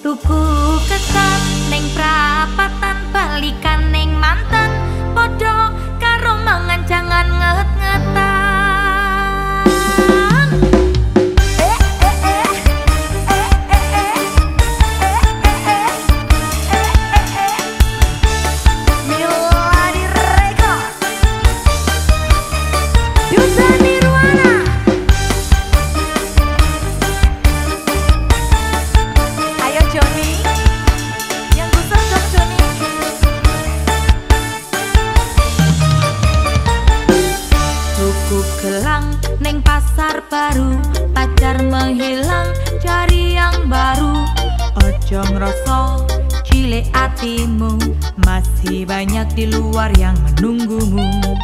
Tuku kesat ning prapatan balika Neng pasar baru Pacar menghilang Cari yang baru. Ojo ngerosok Cile atimu, Masih banyak di luar yang menunggumu.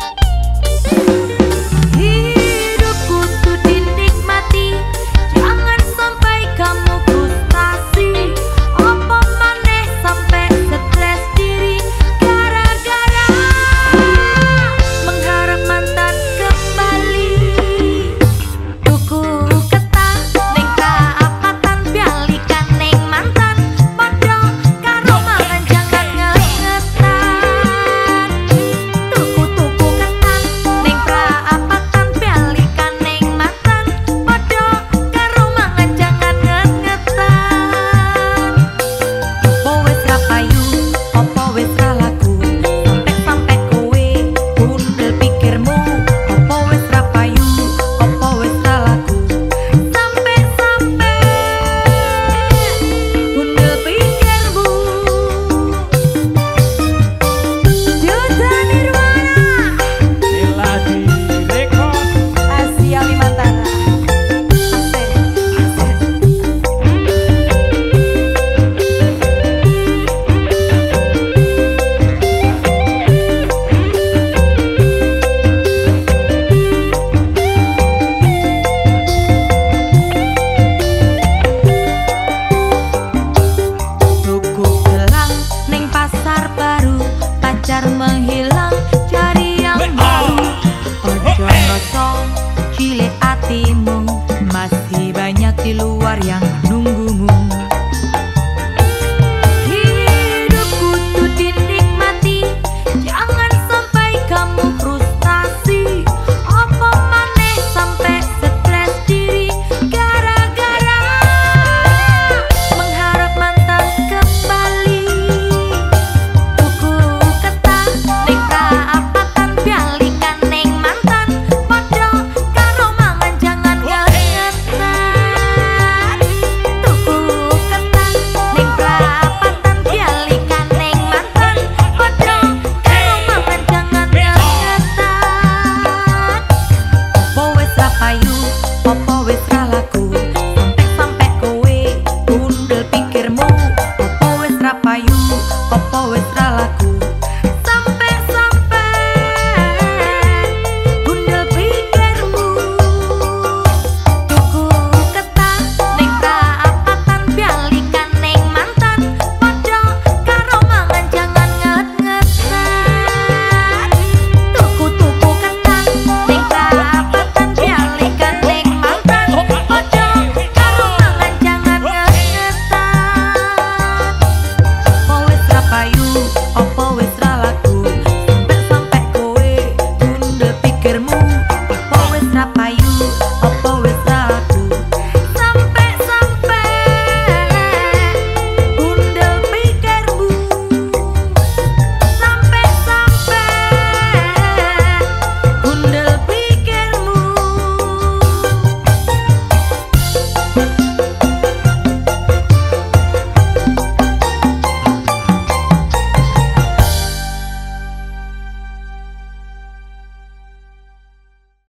biar menghilang cari yang baru. Oh, oh, eh. Ojo kosong cilik hatimu. Masih banyak di luar yang Oh, it's